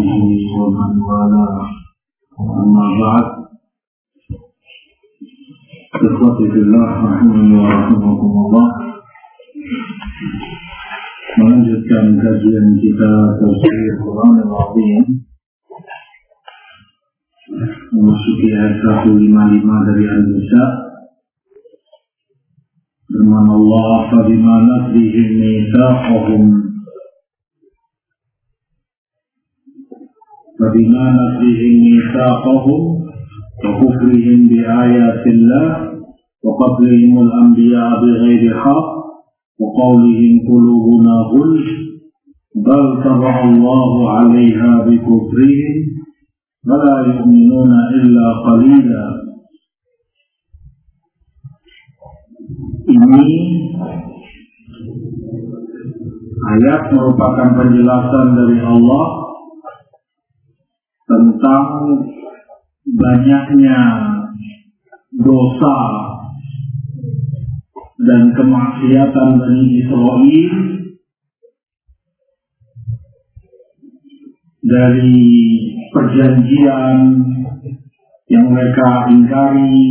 وصحبه ومن والاه أما بعد إخوتي في الله رحمني ورحمكم الله melanjutkan kajian kita tafsir Quran Al-Azim memasuki ayat 155 dari Al-Nisa firman Allah fabima nasrihim mitsaqahum فبما نقضهم ميثاقهم وكفرهم بآيات الله وقتلهم الأنبياء بغير حق وقولهم قلوبنا غلف بل تبع الله عليها بكفرهم فلا يؤمنون إلا قليلا. إني Ayat merupakan penjelasan dari Allah tentang banyaknya dosa dan kemaksiatan Bani Israel dari perjanjian yang mereka ingkari,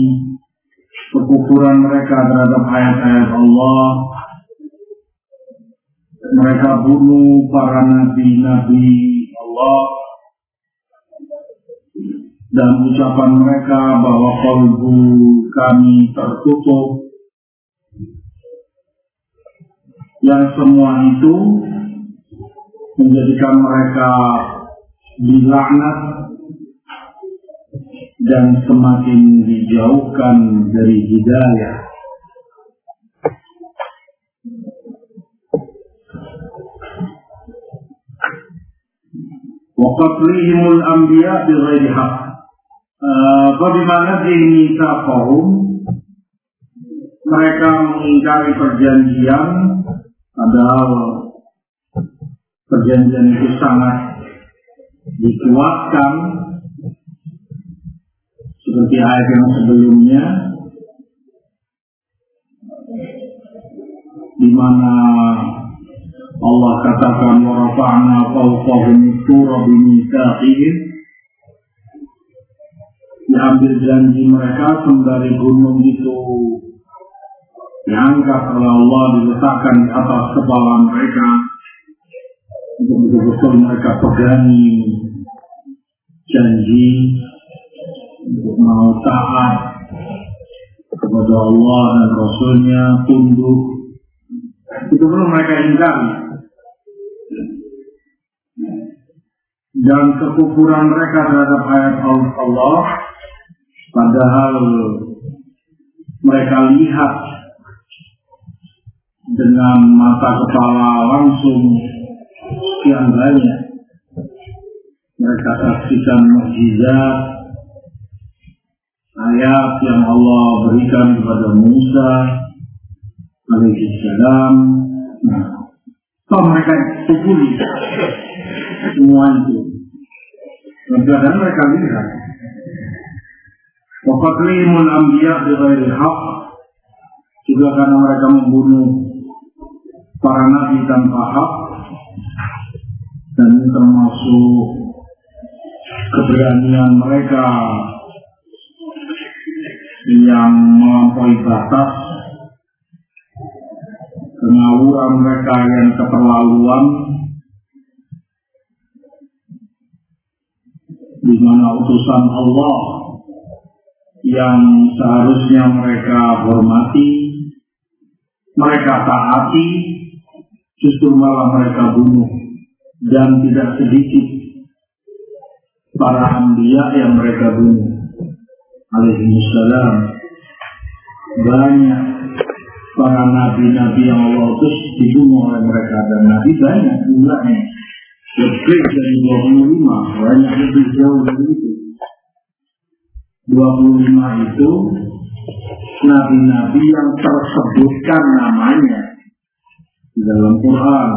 kekufuran mereka terhadap ayat-ayat Allah, mereka bunuh para nabi-nabi Allah, dan ucapan mereka bahwa kalbu kami tertutup yang semua itu menjadikan mereka dilaknat dan semakin dijauhkan dari hidayah. Wa qatlihimul anbiya bi ghairi haqq Eh, bagaimana mitaqahum mereka mengingkari perjanjian padahal perjanjian itu sangat dikuatkan. Seperti ayat yang sebelumnya di mana Allah katakan warafa'na fawqahum turabim mithaqihim diambil janji mereka sembari gunung itu. Diangkat oleh Allah diletakkan di atas kepala mereka. Untuk betul-betul mereka pegangi janji untuk mau taat kepada Allah dan Rasulnya tunduk. Itu perlu mereka ingkari dan kekufuran mereka terhadap ayat Allah padahal mereka lihat dengan mata kepala langsung sekian banyak. Mereka saksikan mukjizat ayat yang Allah berikan kepada Musa alaihissalam nah toh mereka pukuli semua itu. Dan mereka lihat Wafaklimun anbiya bighairi haq juga karena mereka membunuh para nabi tanpa hak. Dan ini termasuk keberanian mereka yang melampaui batas kengawuran mereka yang keterlaluan di mana utusan Allah yang seharusnya mereka hormati mereka taati justru malah mereka bunuh. Dan tidak sedikit para anbiya yang mereka bunuh. Salam banyak para nabi-nabi yang Allah utus dibunuh oleh mereka. Dan nabi banyak jumlahnya. Lebih dari 25 banyak lebih jauh dari itu 25 itu nabi-nabi yang tersebutkan namanya di dalam Quran.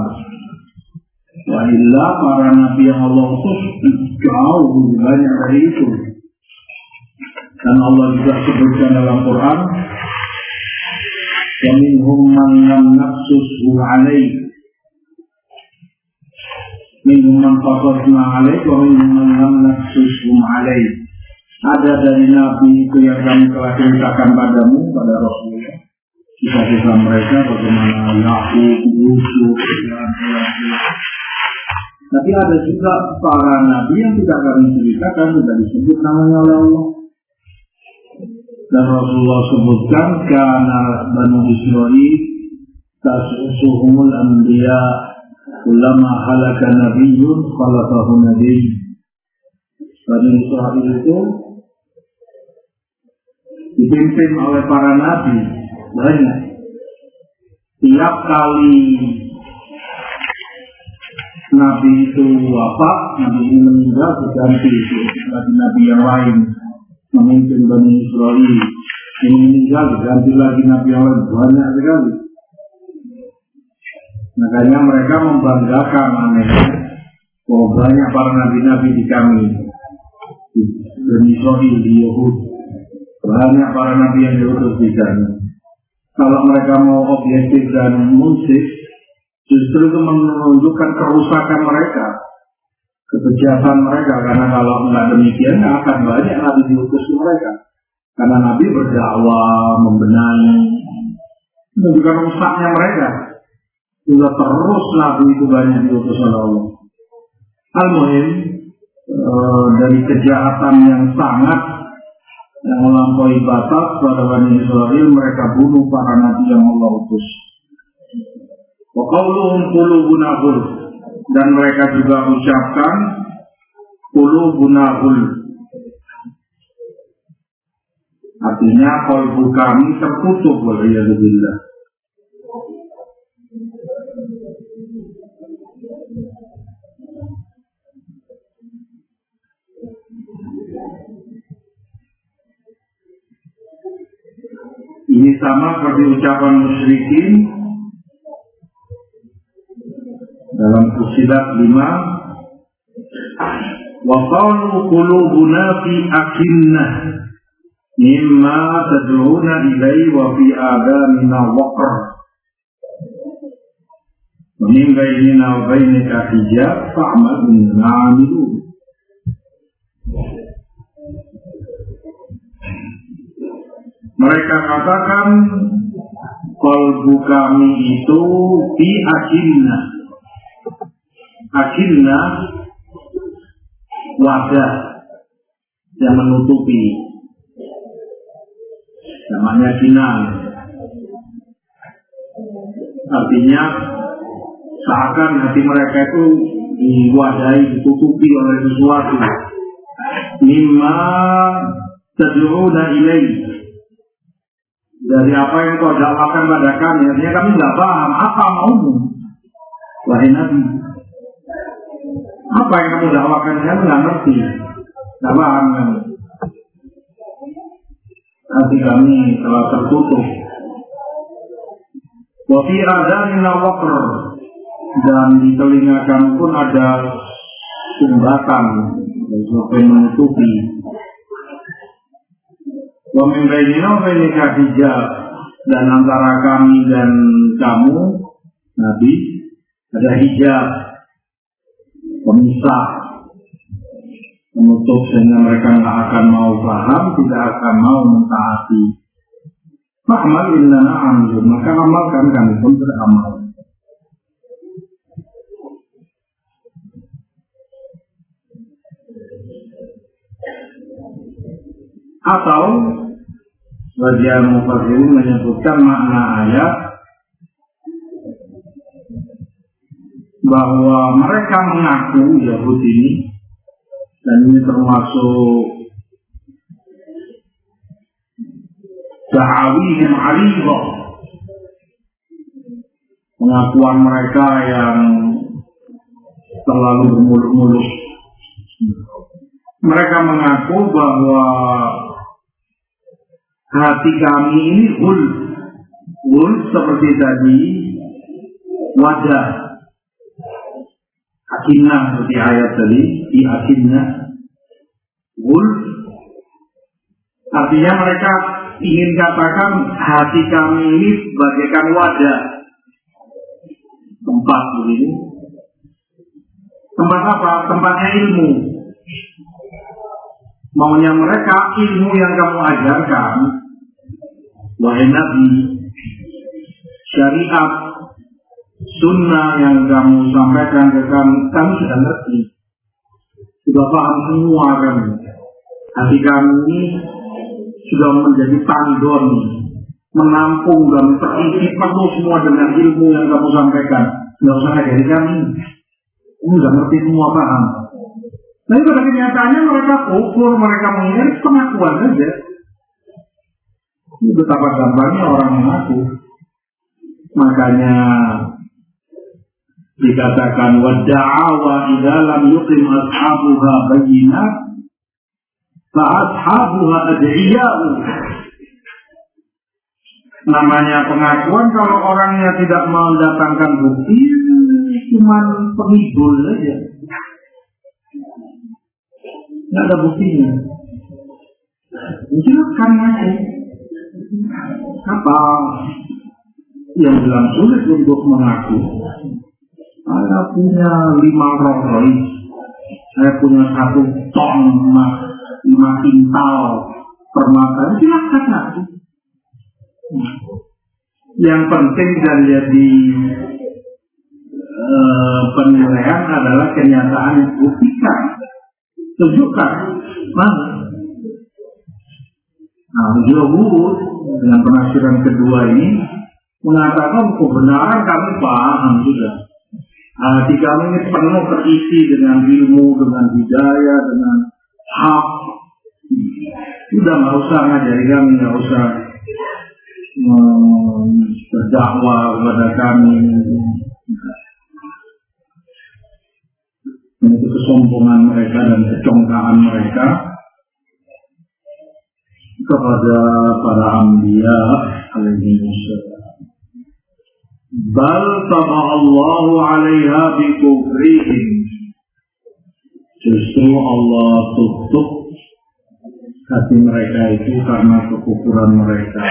Wahillah para nabi yang Allah utus jauh lebih banyak dari itu. Dan Allah juga sebutkan dalam Quran, "Yaminhum man yang nafsuhu alaih." Minhum man fakotna alaih wa minhum man yang nafsuhum alaih ada dari nabi itu yang kami telah ceritakan padamu pada Rasulullah. Kisah-kisah mereka bagaimana Yakub, Yusuf, tapi ada juga para nabi yang tidak kami ceritakan sudah disebut namanya oleh Allah. Dan Rasulullah sebutkan karena Banu Israel tasusuhumul anbiya ulama halaka nabiyyun khalafahu nabi Bani Israel itu dipimpin oleh para nabi. Banyak. Tiap kali nabi itu wafat nabi ini meninggal diganti nabi-nabi yang lain. Memimpin Bani Israel. Ini meninggal diganti lagi Nabi Allah banyak sekali. Makanya mereka membanggakan anehnya bahwa banyak para nabi-nabi di kami. Di Israel di Yahud banyak para nabi yang diutus di kami kalau mereka mau objektif dan musik justru itu menunjukkan kerusakan mereka kejahatan mereka. Karena kalau nggak demikian akan banyak nabi diutus mereka. Karena nabi berdakwah membenahi menunjukkan rusaknya mereka. Juga terus nabi itu banyak diutus oleh Allah. Al-Muhim e, dari kejahatan yang sangat yang melampaui batas pada Bani Israel mereka bunuh para nabi yang Allah utus. Wa qawluhum qulubuna dan mereka juga ucapkan qulubunahul artinya kalbu kami tertutup waliyadzubillah ini sama seperti ucapan musyrikin. Dalam Fusilat 5 wa qalu qulubuna fi akinnah mimma tad'una ilai wa fi adanina waqr wa min wa bainika hijab fa'mal na'amilu mereka katakan kalbu kami itu fi akinnah akhirnya wadah yang menutupi. Namanya kinang. Artinya seakan hati mereka itu diwadahi ditutupi oleh sesuatu. Mimma tad'una ilaih dari apa yang kau dakwakan pada kami artinya kami nggak paham apa maumu wahai nabi apa yang kamu dakwakan saya nggak ngerti, nggak paham kan? Hati kami telah tertutup. Wafi adhanina waqr dan di telinga kami pun ada sumbatan sesuatu yang menutupi. Wa min hijab dan antara kami dan kamu Nabi ada hijab pemisah menutup sehingga mereka nggak akan mau paham, tidak akan mau mentaati. Fa'amal innana amil, maka amalkan kami pun beramal. Atau bagian mufassirin menyebutkan makna ayat bahwa mereka mengaku Yahudi ini dan ini termasuk da'awihim aliyah pengakuan mereka yang terlalu bermulut-mulut mereka mengaku bahwa hati kami ini hul hul seperti tadi wajah akinah seperti ayat tadi di akinah Wul artinya mereka ingin katakan hati kami ini bagaikan wadah. Tempat begini. Tempat apa? tempatnya ilmu. Maunya mereka ilmu yang kamu ajarkan wahai Nabi syariat sunnah yang kamu sampaikan ke kami kami sudah ngerti. Sudah paham semua kan hati kami ini sudah menjadi tandon menampung dan terisi penuh semua dengan ilmu yang kamu sampaikan. Nggak usah dari kami. Ini sudah ngerti semua paham? Tapi pada kenyataannya mereka kufur mereka mengingat pengakuan saja ini betapa gampangnya orang mengaku. Makanya dikatakan wada'awa idza lam yuqim ashabuha bayyinat fa ashabuha ad'iya'u. Namanya pengakuan kalau orangnya tidak mendatangkan bukti cuma penghibur saja. Nggak ada buktinya. Silakan aja apa? Yang bilang sulit untuk mengaku. Saya punya lima Rolls saya punya satu ton emas lima kintal. Permata silakan aku yang penting dan jadi e, penilaian adalah kenyataan yang buktikan. Tunjukkan. Mana? Nah Zuhud dengan penafsiran kedua ini mengatakan kebenaran kami paham juga hati kami ini penuh terisi dengan ilmu, dengan hidayah, dengan hak. Sudah nggak usah ngajari kami, nggak usah berdakwah kepada kami. Itu kesombongan mereka dan kecongkaan mereka kepada para ambia alaihi wasallam. Bal Allah 'alaiha bi kufrihim. Justru Allah tutup hati mereka itu karena kekufuran mereka.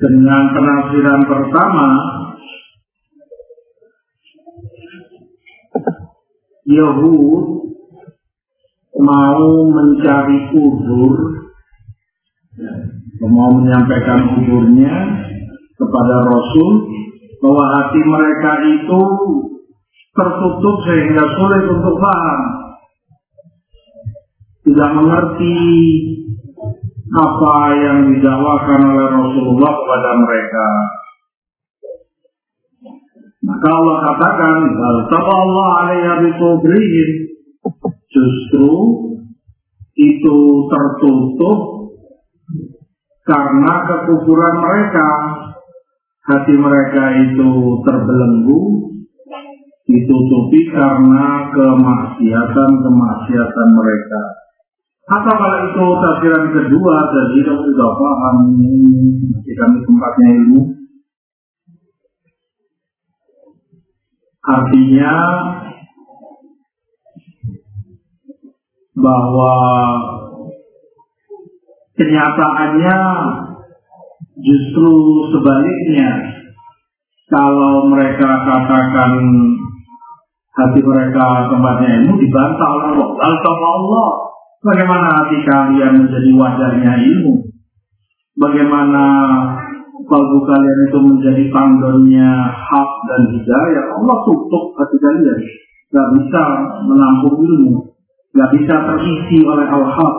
Dengan penafsiran pertama, Yahud mau mencari kubur mau menyampaikan umurnya kepada Rasul bahwa hati mereka itu tertutup sehingga sulit untuk paham. Tidak mengerti apa yang didakwakan oleh Rasulullah kepada mereka. Maka Allah katakan Allah bikubrihim justru itu tertutup karena kekufuran mereka hati mereka itu terbelenggu ditutupi karena kemaksiatan-kemaksiatan mereka. Atau kalau itu tafsiran kedua, jadi kamu sudah paham di kami tempatnya ilmu. Artinya bahwa Kenyataannya justru sebaliknya. Kalau mereka katakan hati mereka tempatnya ilmu dibantah oleh Allah. Lalu Allah, bagaimana hati kalian menjadi wajahnya ilmu? Bagaimana kalbu kalian itu menjadi tanggalnya hak dan hidayah? Allah tutup hati kalian. Gak bisa menampung ilmu. Gak bisa terisi oleh al-haq.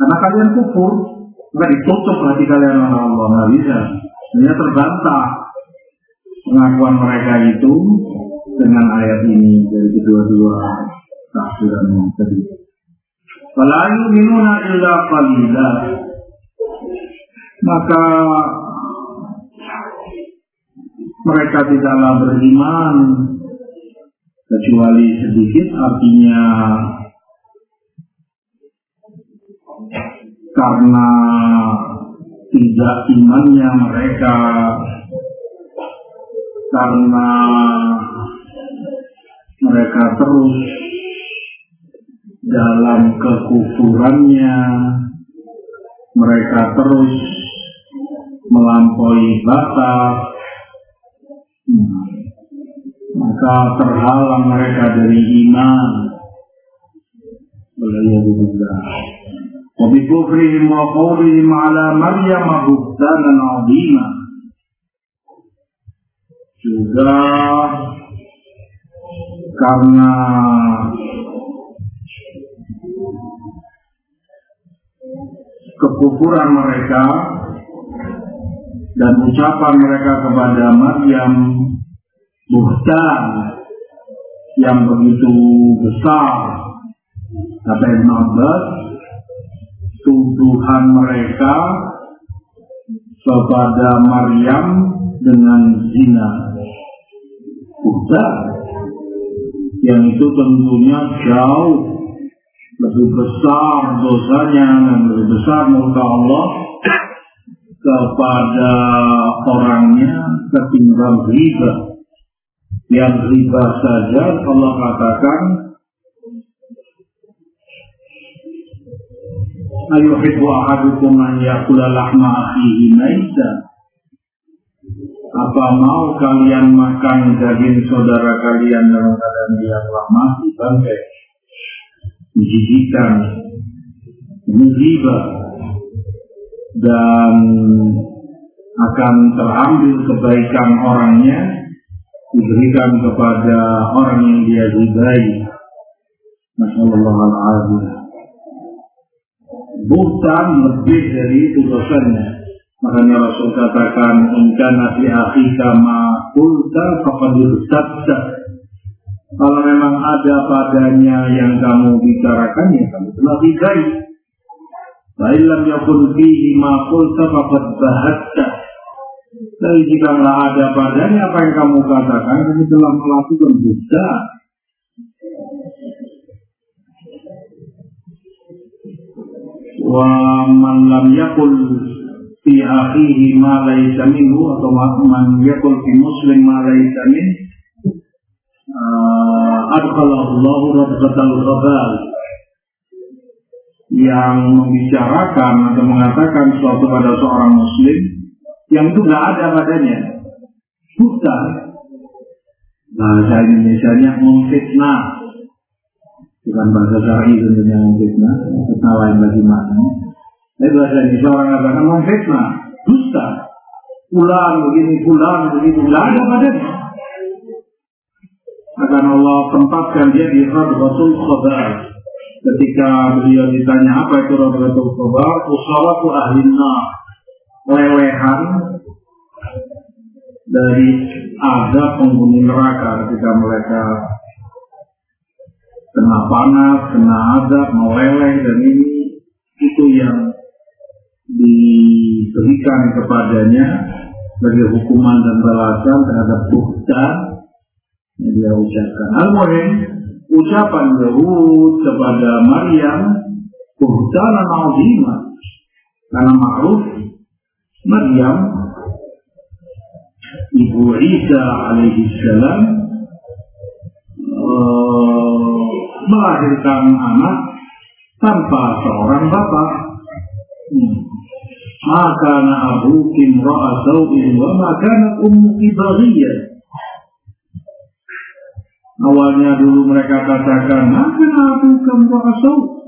Karena kalian kufur, Enggak ditutup hati kalian oleh Allah, nggak bisa. Sebenarnya terbantah pengakuan mereka itu dengan ayat ini dari kedua-dua tafsiran tadi. Fala yu'minuna illa qalila. Maka mereka tidaklah beriman kecuali sedikit artinya karena tidak imannya mereka karena mereka terus dalam kekufurannya mereka terus melampaui batas maka terhalang mereka dari iman. Waliyahulillah وبكفرهم وقولهم على مريم بهتانا عظيما juga karena kekufuran mereka dan ucapan mereka kepada Maryam buhtan yang begitu besar kata Ibn Abbas tuduhan mereka kepada Maryam dengan zina buhtan yang itu tentunya jauh lebih besar dosanya dan lebih besar murka Allah kepada orangnya ketimbang riba. Yang riba saja Allah katakan Ayuhibbu ahadukum an yakula lahma akhihi maita Apa mau kalian makan daging saudara kalian dalam keadaan dia telah mati? Bangkai. Menjijikan, riba dan akan terambil kebaikan orangnya diberikan kepada orang yang dia ribai. Masyaallah Bukan lebih dari itu dosanya. Makanya Rasul katakan, "In kana fi akhika ma qulta faqad kalau memang ada padanya yang kamu bicarakan, ya kamu telah bidai. Fa'ilam yakun fihi ma qulta faqad bahatta. Tapi jika nggak ada padanya apa yang kamu katakan, kamu telah melakukan buta. Wa man lam yakul fi akhihi ma laysa minhu atau man yakul fi muslim ma laysa minhu uh, adkhalallahu rabbatal khabal yang membicarakan atau mengatakan suatu pada seorang muslim yang itu nggak ada padanya. Bukan bahasa Indonesia-nya memfitnah bukan bahasa syar'i tentunya memfitnah fitnah lain bagi makna. Tapi bahasa Indonesia orang mengatakan memfitnah dusta. Pulang begini pulang begitu nggak ada padanya akan Allah tempatkan dia di Radhatul Khabar. Ketika beliau ditanya apa itu Radhatul Khabar, usawatu ahli lelehan dari ada penghuni neraka ketika mereka kena panas, kena azab, meleleh dan ini itu yang diberikan kepadanya sebagai hukuman dan balasan terhadap buhtan dia ucapkan. Al-Muhim, ucapan Yahud kepada Maryam, Buhtanan azimah. Karena ma'ruf, Maryam, Ibu Isa alaihi salam, uh, melahirkan anak tanpa seorang bapak. Hmm. Maka abu kimra'a zawin wa maka na ummuki baghiyah. Awalnya dulu mereka katakan, nah kenapa kamu asal?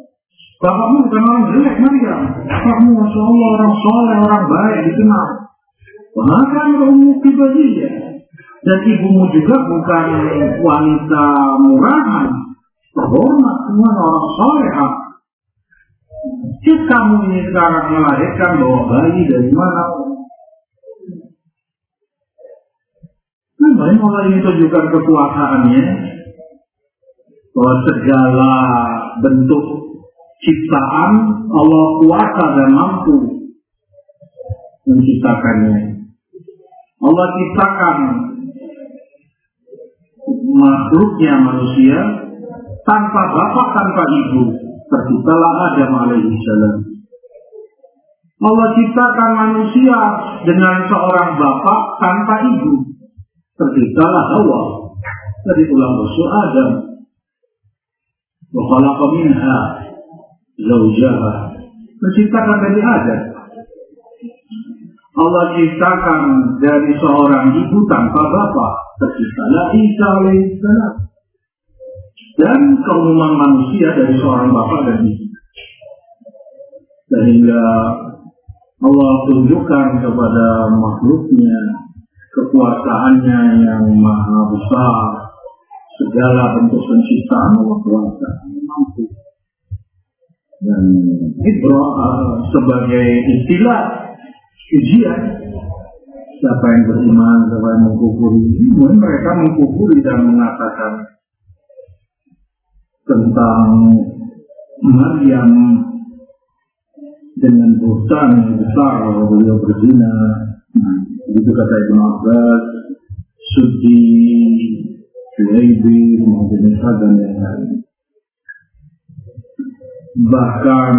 Bapakmu bukan orang jelek Maria. Bapakmu Masya Allah orang soleh, orang baik, dikenal. Bahkan kamu ya. Dan ibumu juga bukan wanita murahan. Terhormat semua orang soleh. Cik kamu ini sekarang melahirkan bawa bayi dari mana? Namanya Allah ini tunjukkan kekuasaannya bahwa segala bentuk ciptaan Allah kuasa dan mampu menciptakannya. Allah ciptakan makhluknya manusia tanpa bapak tanpa ibu terciptalah Adam alaihi salam. Allah ciptakan manusia dengan seorang bapak tanpa ibu terciptalah Hawa dari tulang rusuk Adam. Wa khalaqa minha zawjaha. Menciptakan dari Adam. Allah ciptakan dari seorang ibu tanpa bapak. Terciptalah Isa alaihissalam. Dan keumuman manusia dari seorang bapak dan ibu. Sehingga Allah tunjukkan kepada makhluknya kekuasaannya yang maha besar. Segala bentuk penciptaan Allah kuasa. Mampu. Dan Ibrah uh, sebagai istilah ujian siapa yang beriman siapa yang mengkufuri. Mereka mengkufuri dan mengatakan tentang Maryam dengan buhtan yang besar beliau berzina. Nah, itu kata Ibn Abbas Sudi Muhammad dan yang lain bahkan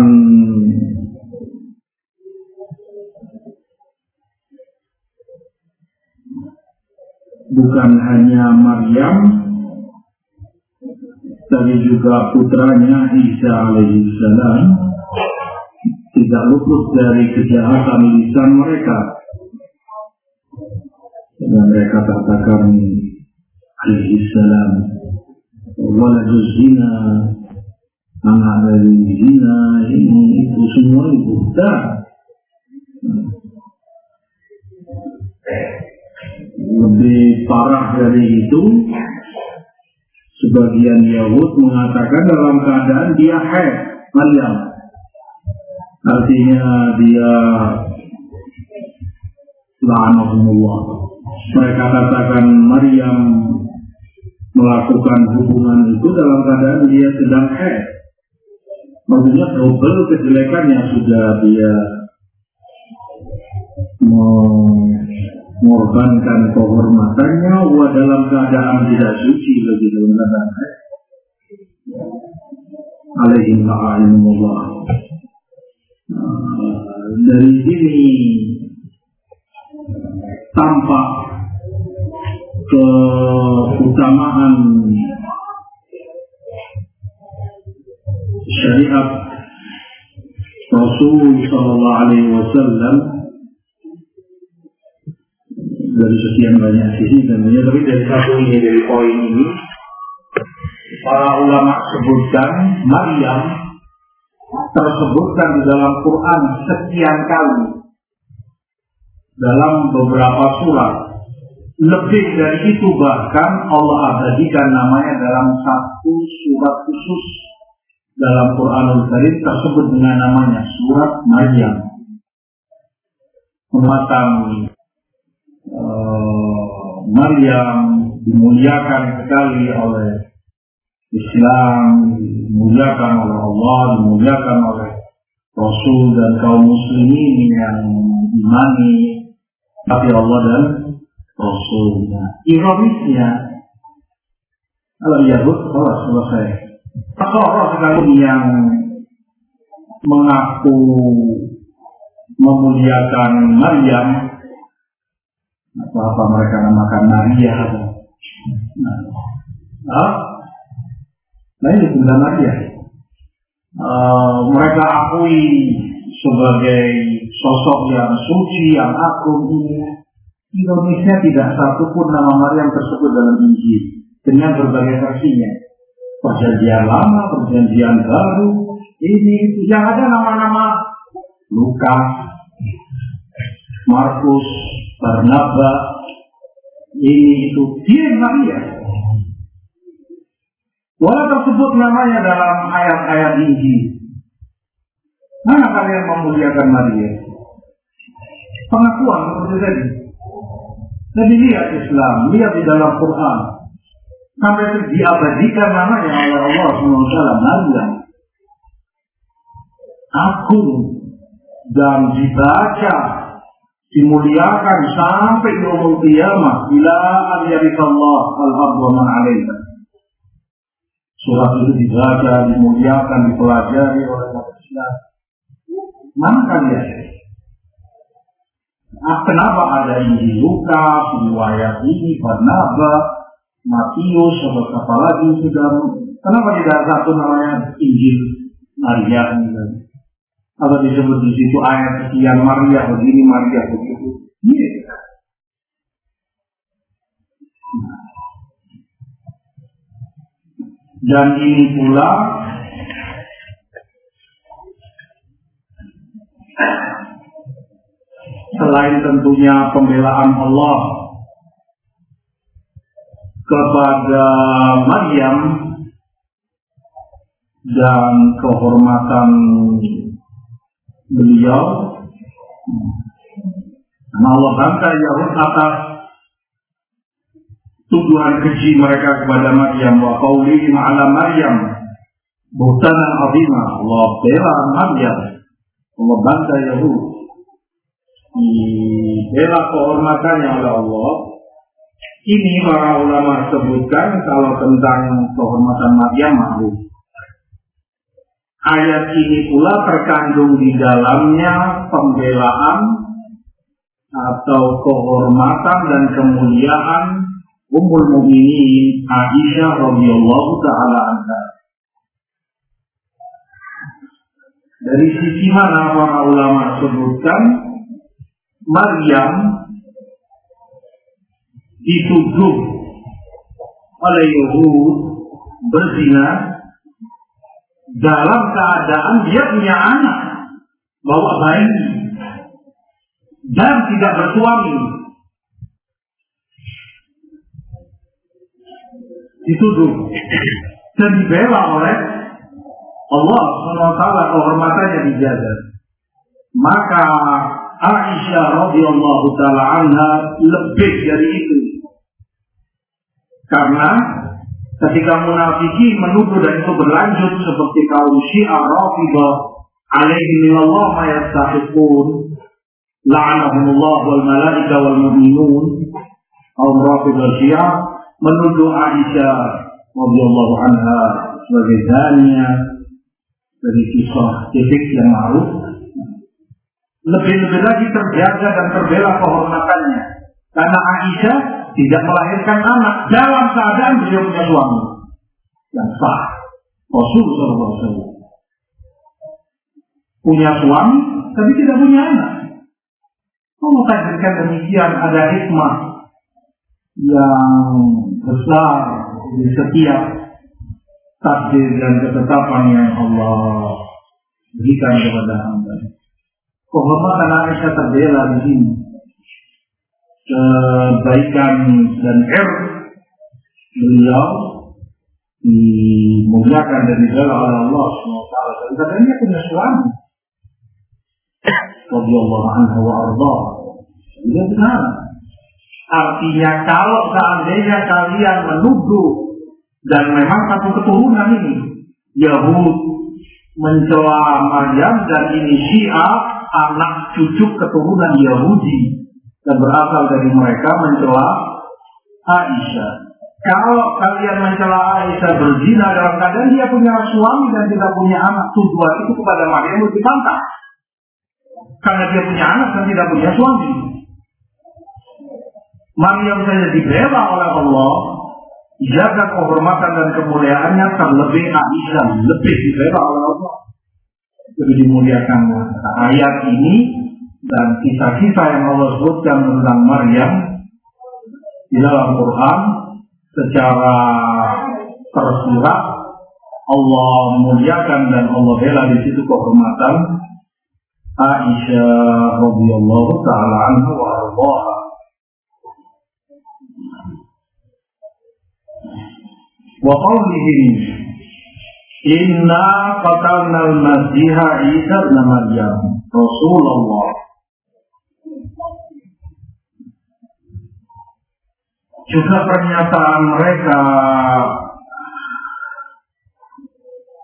bukan hanya Maryam tapi juga putranya Isa alaihissalam. Tidak luput dari kejahatan lisan mereka. Dan mereka katakan alaihissalam. Waladu zina anak dari zina ini itu semua itu. Dan lebih parah dari itu sebagian Yahud mengatakan dalam keadaan dia haid Maryam. Artinya dia la'anahumullah. Mereka katakan Maryam melakukan hubungan itu dalam keadaan dia sedang haid maksudnya double kejelekan yang sudah dia mengorbankan kehormatannya wa dalam keadaan tidak suci lagi dalam keadaan haid alaihim la'anumullah dari sini tampak keutamaan syariat Rasul Sallallahu Alaihi Wasallam dari sekian banyak sisi tentunya tapi dari satu ini dari poin ini para ulama sebutkan Maryam tersebutkan di dalam Quran sekian kali dalam beberapa surat. Lebih dari itu bahkan Allah abadikan namanya dalam satu surat khusus dalam Quranul Karim tersebut dengan namanya surat Maryam. Muatan uh, Maryam dimuliakan sekali oleh Islam, dimuliakan oleh Allah, dimuliakan oleh Rasul dan kaum muslimin yang imani tapi Allah dan Rasulnya. Ironisnya, kalau Yahud, kalau selesai. orang sekalipun yang mengaku memuliakan Maryam, atau apa mereka namakan Maria. Nah, nah, nah ini bunda Maria. Uh, mereka akui sebagai sosok yang suci, yang agung ini. Indonesia tidak satu pun nama Maryam tersebut dalam Injil dengan berbagai versinya. Perjanjian lama, perjanjian baru, ini. Yang ada nama-nama Lukas, Markus, Barnabas, ini itu. Dia Maria. Walau tersebut namanya dalam ayat-ayat Injil. Mana kalian memuliakan Maria? Pengakuan seperti tadi. Jadi lihat Islam, lihat di dalam Quran. Sampai diabadikan namanya oleh Allah SWT Maria. Aku dan dibaca dimuliakan sampai yaumul qiyamah bila an Allah al-ard wa man Surat itu dibaca, dimuliakan, dipelajari oleh umat Islam. Mana kalian? Nah, kenapa ada Injil Lukas, riwayat ini, Barnaba, Matius, atau apa lagi sudah kenapa tidak satu namanya Injil Maria gitu? Atau disebut di situ ayat sekian Maria begini, Maria begitu. Iya. Dan ini pula selain tentunya pembelaan Allah kepada Maryam dan kehormatan beliau. Karena Allah bangga Yahud atas tuduhan keji mereka kepada Maryam. Wa qaulihim ala Maryam buhtanan azimah Allah bela Maryam. Allah bangga Yahud dibela kehormatannya oleh Allah. Ini para ulama sebutkan kalau tentang kehormatan Maryam maklum Ayat ini pula terkandung di dalamnya pembelaan atau kehormatan dan kemuliaan Ummul Mukminin Aisyah radhiyallahu taala anha. Dari sisi mana para ulama sebutkan Maryam dituduh oleh Yahud berzina dalam keadaan dia punya anak, bawa bayi, dan tidak bersuami. Dituduh dan dibela oleh Allah SWT kehormatannya dijaga. Maka Aisyah radhiyallahu taala anha lebih dari itu. Karena ketika munafiki menuduh dan itu berlanjut seperti kaum Syiah Rafidah alaihi minallah ma yastahiqun la'anahumullah wal malaika wal mu'minun kaum Rafidah Syiah menuduh Aisyah radhiyallahu anha sebagai zania dari kisah titik yang ma'ruf lebih-lebih lagi terjaga dan terbela kehormatannya. Karena Aisyah tidak melahirkan anak dalam keadaan beliau punya suami yang sah. Rasul SAW punya suami tapi tidak punya anak. Allah takdirkan demikian ada hikmah yang besar di setiap takdir dan ketetapan yang Allah berikan kepada hamba. Kehormatan Aisyah terbela di sini kebaikan dan er beliau dimuliakan dan dibela oleh Allah SWT dan katanya punya suami. Radhiyallahu anhu wa arda dia benar. Artinya kalau seandainya kalian menuduh dan memang satu keturunan ini Yahud mencela Maryam dan ini Syiah anak cucu keturunan Yahudi dan berasal dari mereka mencela Aisyah. Kalau kalian mencela Aisyah berzina dalam keadaan dia punya suami dan tidak punya anak, tuduhan itu kepada Maryam lebih pantang. Karena dia punya anak dan tidak punya suami. Maryam saja dibela oleh Allah, jaga kehormatan dan kemuliaannya terlebih Aisyah lebih dibela oleh Allah. Jadi dimuliakan ayat ini dan kisah-kisah yang Allah sebutkan tentang Maryam di dalam Quran secara tersurat Allah muliakan dan Allah bela di situ kehormatan Aisyah radhiyallahu taala anha wa ardaha. Wa qawlihi inna qatalna al-masiha Isa ibn Maryam Rasulullah juga pernyataan mereka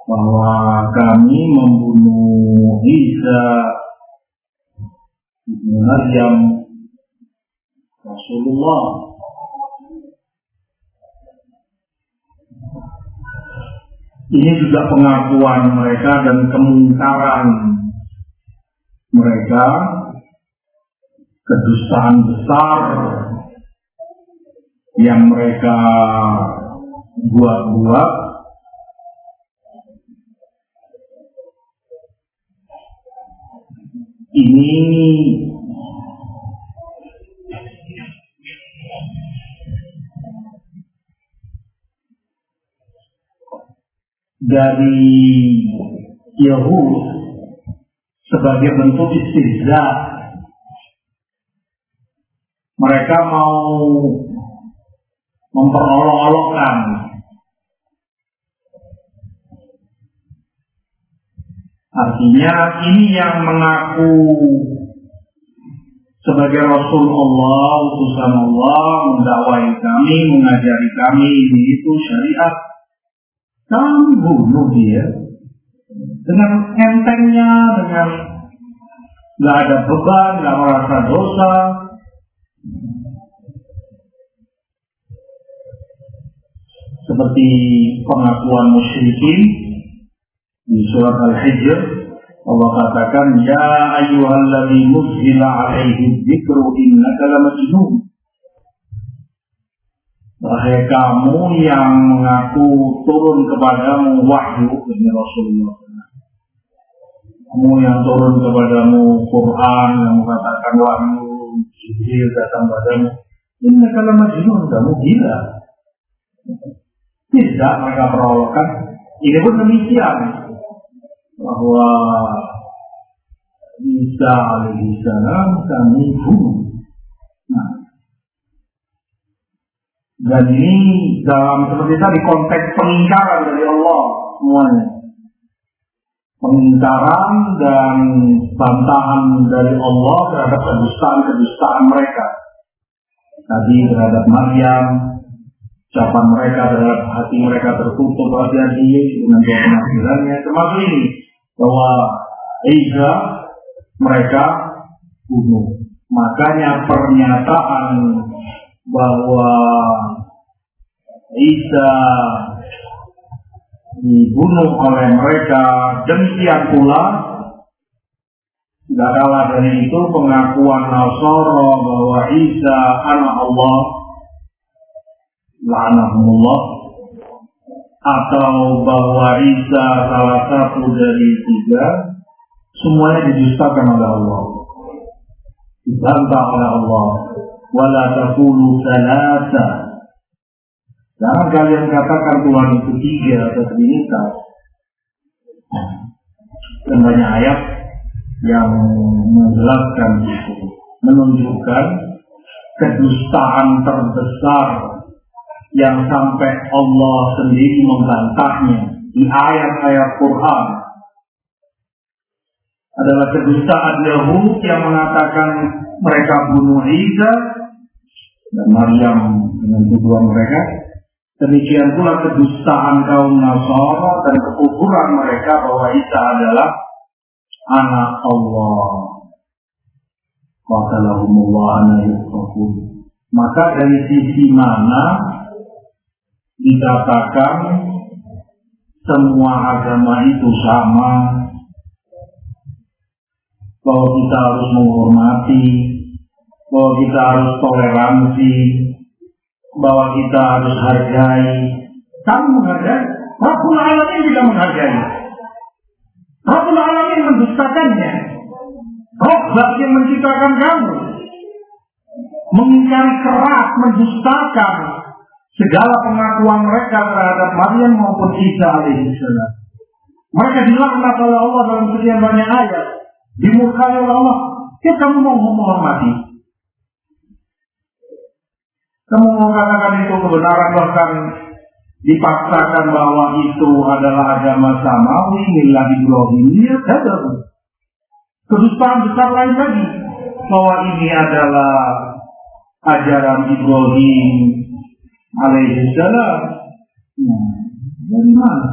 bahwa kami membunuh Isa Ibnu Maryam Rasulullah. Ini juga pengakuan mereka dan kemungkaran mereka kedustaan besar yang mereka buat-buat ini dari Yahud sebagai bentuk istihza. Mereka mau memperolok-olokkan Artinya ini yang mengaku sebagai Rasul Allah, utusan Allah, mendakwai kami, mengajari kami ini itu syariat. Kami bunuh dia dengan entengnya, dengan nggak ada beban, nggak merasa dosa. Seperti pengakuan musyrikin di surat Al-Hijr Allah katakan ya ayyuhalladzi nuzila alaihi dzikru innaka lamajnun. Wahai kamu yang mengaku turun kepadamu wahyu dari Rasulullah. Kamu yang turun kepadamu Quran yang mengatakan wahyu Jibril datang padamu Ini kalau majnun kamu gila Tidak mereka perolokan Ini pun demikian bahwa Isa alaihissalam kami bunuh. Nah, dan ini dalam seperti tadi konteks pengingkaran dari Allah semuanya. Pengingkaran dan bantahan dari Allah terhadap kedustaan-kedustaan mereka. Tadi terhadap Maryam, ucapan mereka terhadap hati mereka tertutup hati-hati dengan penafsirannya termasuk ini bahwa Isa mereka bunuh. Makanya pernyataan bahwa Isa dibunuh oleh mereka demikian pula tidak kalah dari itu pengakuan Nasara bahwa Isa anak Allah la'anahumullah atau bahwa Isa salah satu dari tiga, semuanya didustakan oleh Allah. Dibantah oleh Allah. Wala takulu salasa. Jangan kalian katakan Tuhan itu tiga atau trinitas. Dan banyak ayat yang menjelaskan itu. Menunjukkan kedustaan terbesar yang sampai Allah sendiri membantahnya di ayat-ayat Quran adalah kedustaan Yahud yang mengatakan mereka bunuh Isa dan Maryam dengan tuduhan mereka. Demikian pula kedustaan kaum Nasara dan kekufuran mereka bahwa Isa adalah anak Allah. Maka dari sisi mana dikatakan semua agama itu sama. Bahwa kita harus menghormati bahwa kita harus toleransi bahwa kita harus hargai. Kamu menghargai Rabbul Alamin juga menghargai. Rabbul Alamin mendustakannya. Rabb yang menciptakan kamu. Mengingkari keras mendustakan segala pengakuan mereka terhadap Maryam maupun Isa alaihissalam. Mereka dilaknat oleh Allah dalam sekian banyak ayat. Dimurkai oleh Allah. Ya kamu mau menghormati. Kamu mau katakan itu kebenaran bahkan dipaksakan bahwa itu adalah agama samawi milah Ibrahim. Ya tidak. Kedustaan besar lain lagi. Bahwa ini adalah ajaran Ibrahim alaihi salam. Nah, dari mana?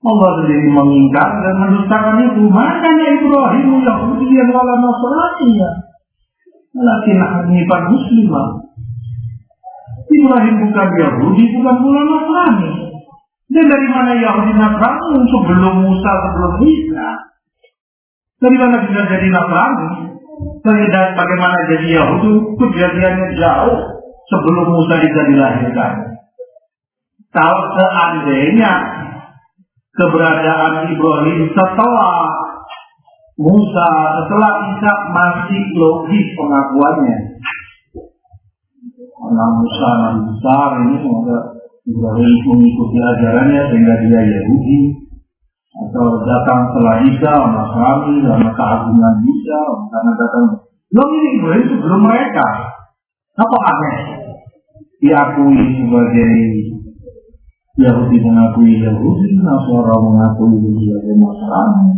Allah sendiri mengingkar dan mendustakan itu. Makanya Ibrahim Yahudi yang wala Nasrani ya. Lakin hanifan muslimah. Ibrahim bukan Yahudi, bukan pula Nasrani. Dan dari mana Yahudi Nasrani sebelum Musa, sebelum Isa? Dari mana bisa jadi Nasrani? Dan bagaimana jadi Yahudi? Kejadiannya jauh sebelum Musa bisa dilahirkan. Kalau seandainya keberadaan Ibrahim setelah Musa, setelah Isa masih logis pengakuannya. Anak Musa, anak besar ini semoga Ibrahim mengikuti ajarannya sehingga dia Yahudi atau datang setelah Isa, Nasrani, karena keagungan Isa, karena datang ini Ibrahim sebelum mereka. Apa aneh? Diakui sebagai Yahudi mengakui Yahudi, Nasara mengakui sebagai Nasrani.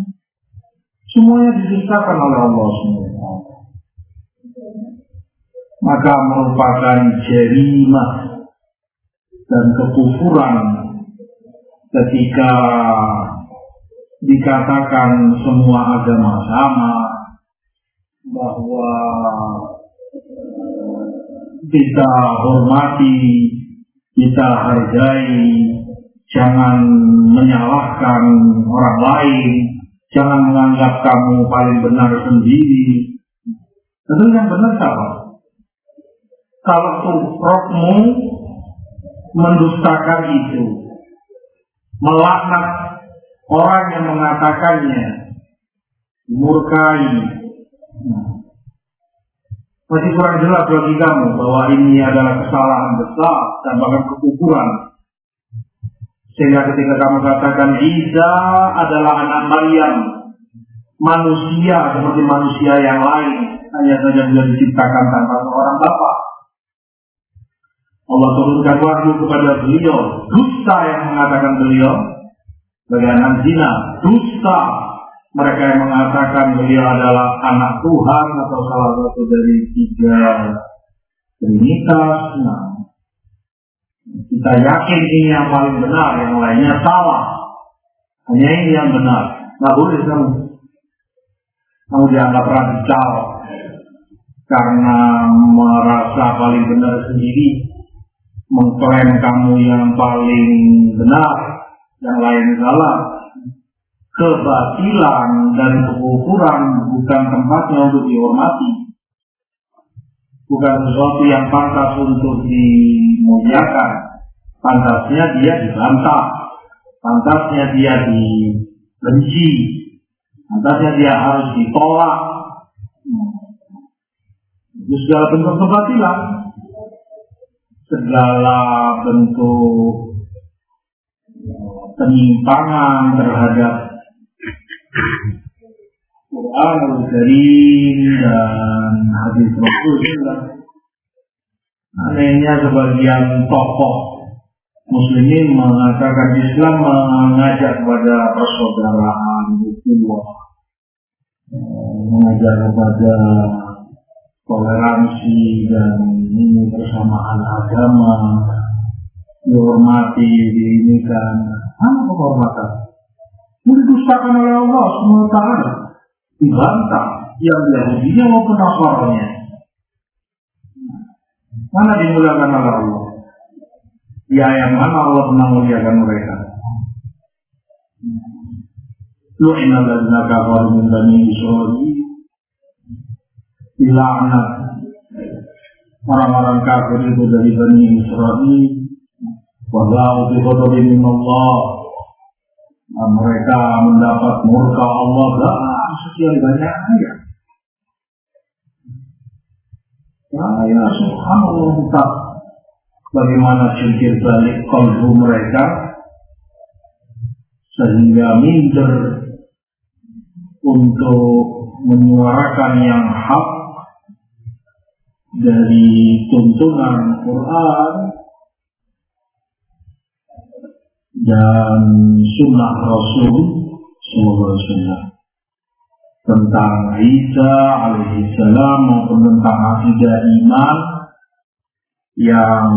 Semuanya diciptakan oleh Allah SWT. Maka merupakan jerimah dan kekufuran ketika dikatakan semua agama sama bahwa kita hormati, kita hargai, jangan menyalahkan orang lain, jangan menganggap kamu paling benar sendiri. Tentu yang benar siapa? Kalau rohmu mendustakan itu, melaknat orang yang mengatakannya, murkai, masih kurang jelas bagi kamu bahwa ini adalah kesalahan besar dan bahkan kekufuran. Sehingga ketika kamu katakan Isa adalah anak Maryam, manusia seperti manusia yang lain, hanya saja dia diciptakan tanpa seorang bapak. Allah turunkan wahyu kepada beliau, dusta yang mengatakan beliau sebagai anak zina, dusta mereka yang mengatakan beliau adalah anak Tuhan atau salah satu dari tiga trinitas. Nah, kita yakin ini yang paling benar, yang lainnya salah. Hanya ini yang benar. Nah, boleh kamu. Kamu dianggap radikal karena merasa paling benar sendiri, mengklaim kamu yang paling benar, yang lain salah kebatilan dan kekufuran bukan tempatnya untuk dihormati. Bukan sesuatu yang pantas untuk dimuliakan. Pantasnya dia dibantah. Pantasnya dia dibenci. Pantasnya dia harus ditolak. Itu segala bentuk kebatilan. Segala bentuk penyimpangan terhadap Quran Karim dan hadis Rasulullah. Anehnya sebagian tokoh muslimin mengatakan Islam mengajak kepada persaudaraan, ukhuwah, mengajak kepada toleransi dan ini persamaan agama, dihormati, diinikan. Apa kehormatan? didustakan oleh Allah SWT dibantah yang Yahudinya maupun Nasrani mana dimuliakan oleh Allah? Ya yang mana Allah pernah muliakan mereka? Lu'ina ladna kafar min bani Israel. Dilaknat. Orang-orang kafir itu dari Bani Israel Wallahu bi min Allah Nah, mereka mendapat murka Allah dan sekian banyak ayat. Ya, subhanallah tak bagaimana jungkir balik kalbu mereka? Sehingga minder untuk menyuarakan yang hak dari tuntunan Quran dan sunnah Rasul Sallallahu tentang Isa alaihissalam maupun tentang akidah iman yang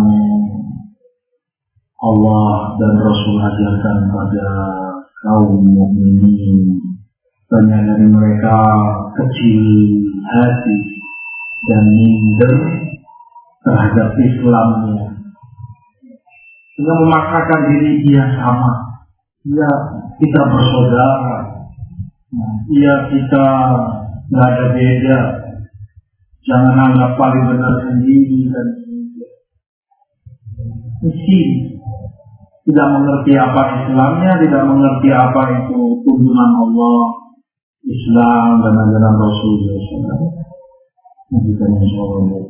Allah dan Rasul ajarkan pada kaum mukminin. Banyak dari mereka kecil hati dan minder terhadap Islamnya sehingga memaksakan diri dia sama. Dia kita bersaudara. ya kita nggak ada beda. Jangan anggap paling benar sendiri dan miskin. Tidak mengerti apa Islamnya, tidak mengerti apa itu tujuan Allah, Islam dan ajaran Rasulullah SAW. Nanti kita insya Allah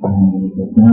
berikutnya,